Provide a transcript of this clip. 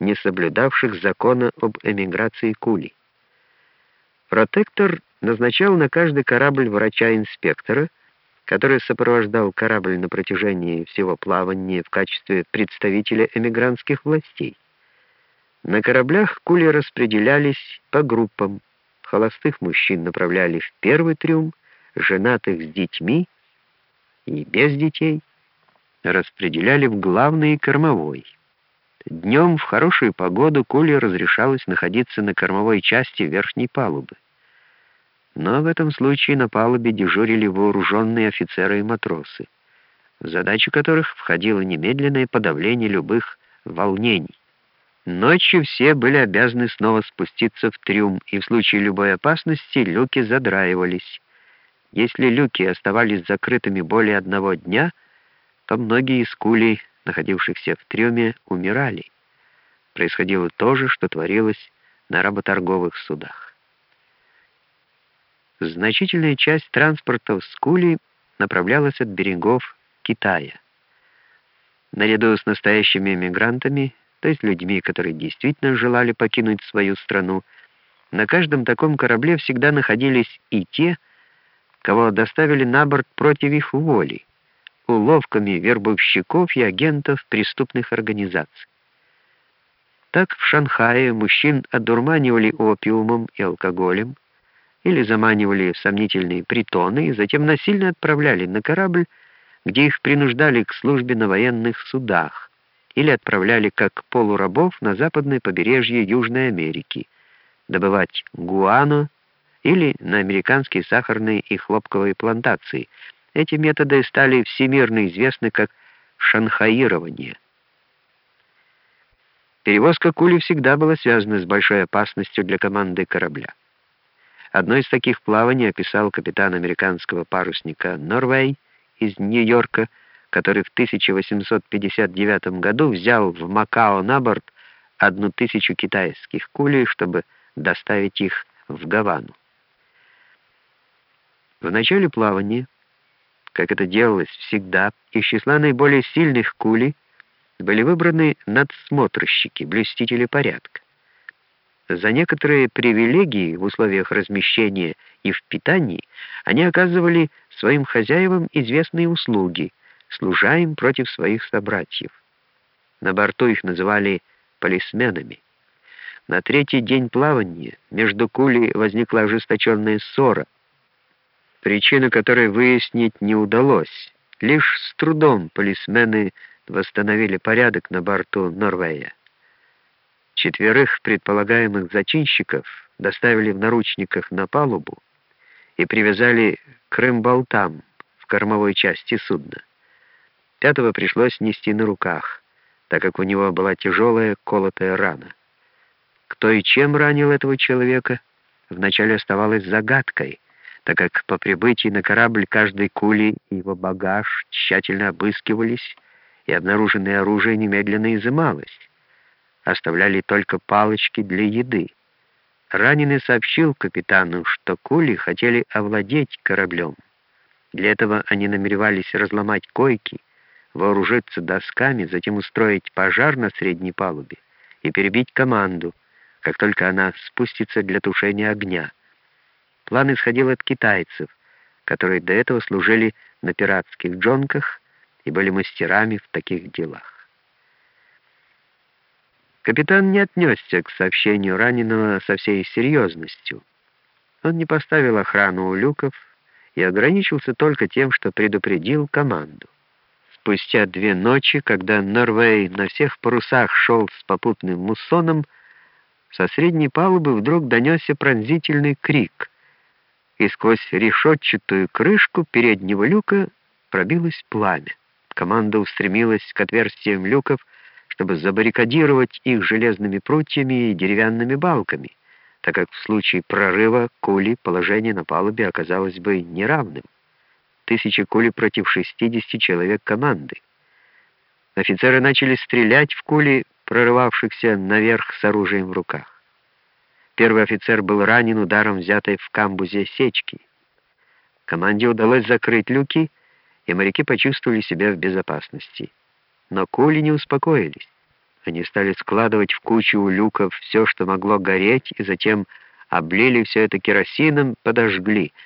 не соблюдавших закона об эмиграции кулей. Протектор назначал на каждый корабль врача-инспектора, который сопровождал корабль на протяжении всего плавания в качестве представителя эмигрантских властей. На кораблях кули распределялись по группам. Холостых мужчин направляли в первый трюм, женатых с детьми и без детей распределяли в главный и кормовой. Днем в хорошую погоду кули разрешалось находиться на кормовой части верхней палубы. Но в этом случае на палубе дежурили вооруженные офицеры и матросы, в которых входило немедленное подавление любых волнений. Ночью все были обязаны снова спуститься в трюм, и в случае любой опасности люки задраивались. Если люки оставались закрытыми более одного дня, то многие из кулей, находившихся в трюме, умирали. Происходило то же, что творилось на работорговых судах. Значительная часть транспортов с кули направлялась от берегов Китая. Наряду с настоящими эмигрантами, то есть людьми, которые действительно желали покинуть свою страну, на каждом таком корабле всегда находились и те, кого доставили на борт против их воли, уловками вербовщиков и агентов преступных организаций. Так в Шанхае мужчин одурманивали опиумом и алкоголем, или заманивали в сомнительные притоны и затем насильно отправляли на корабль, где их принуждали к службе на военных судах, или отправляли как полурабов на западное побережье Южной Америки, добывать гуано или на американские сахарные и хлопковые плантации. Эти методы стали всемирно известны как шанхаирование. Перевозка кули всегда была связана с большой опасностью для команды корабля. Одно из таких плаваний описал капитан американского парусника Норвей из Нью-Йорка, который в 1859 году взял в Макао на борт одну тысячу китайских кулей, чтобы доставить их в Гавану. В начале плавания, как это делалось всегда, из числа наиболее сильных кулей были выбраны надсмотрщики, блюстители порядка. За некоторые привилегии в условиях размещения и в питании они оказывали своим хозяевам известные услуги, служа им против своих собратьев. На борту их называли полисменами. На третий день плавания между Кули возникла ожесточенная ссора, причину которой выяснить не удалось. Лишь с трудом полисмены восстановили порядок на борту Норвея. Четверых предполагаемых зачинщиков доставили в наручниках на палубу и привязали к рымболтам в кормовой части судна. Пятого пришлось нести на руках, так как у него была тяжелая колотая рана. Кто и чем ранил этого человека, вначале оставалось загадкой, так как по прибытии на корабль каждой кули и его багаж тщательно обыскивались, и обнаруженное оружие немедленно изымалось оставляли только палочки для еды. Раненый сообщил капитану, что кули хотели овладеть кораблем. Для этого они намеревались разломать койки, вооружиться досками, затем устроить пожар на средней палубе и перебить команду, как только она спустится для тушения огня. План исходил от китайцев, которые до этого служили на пиратских джонках и были мастерами в таких делах. Капитан не отнесся к сообщению раненого со всей серьезностью. Он не поставил охрану у люков и ограничился только тем, что предупредил команду. Спустя две ночи, когда Норвей на всех парусах шел с попутным муссоном, со средней палубы вдруг донесся пронзительный крик, и сквозь решетчатую крышку переднего люка пробилось пламя. Команда устремилась к отверстиям люков, чтобы забаррикадировать их железными прутьями и деревянными балками, так как в случае прорыва кули положение на палубе оказалось бы неравным. Тысяча кули против 60 человек команды. Офицеры начали стрелять в кули, прорывавшихся наверх с оружием в руках. Первый офицер был ранен ударом, взятой в камбузе сечки. Команде удалось закрыть люки, и моряки почувствовали себя в безопасности. Но кули не успокоились. Они стали складывать в кучу у люков все, что могло гореть, и затем облили все это керосином, подожгли —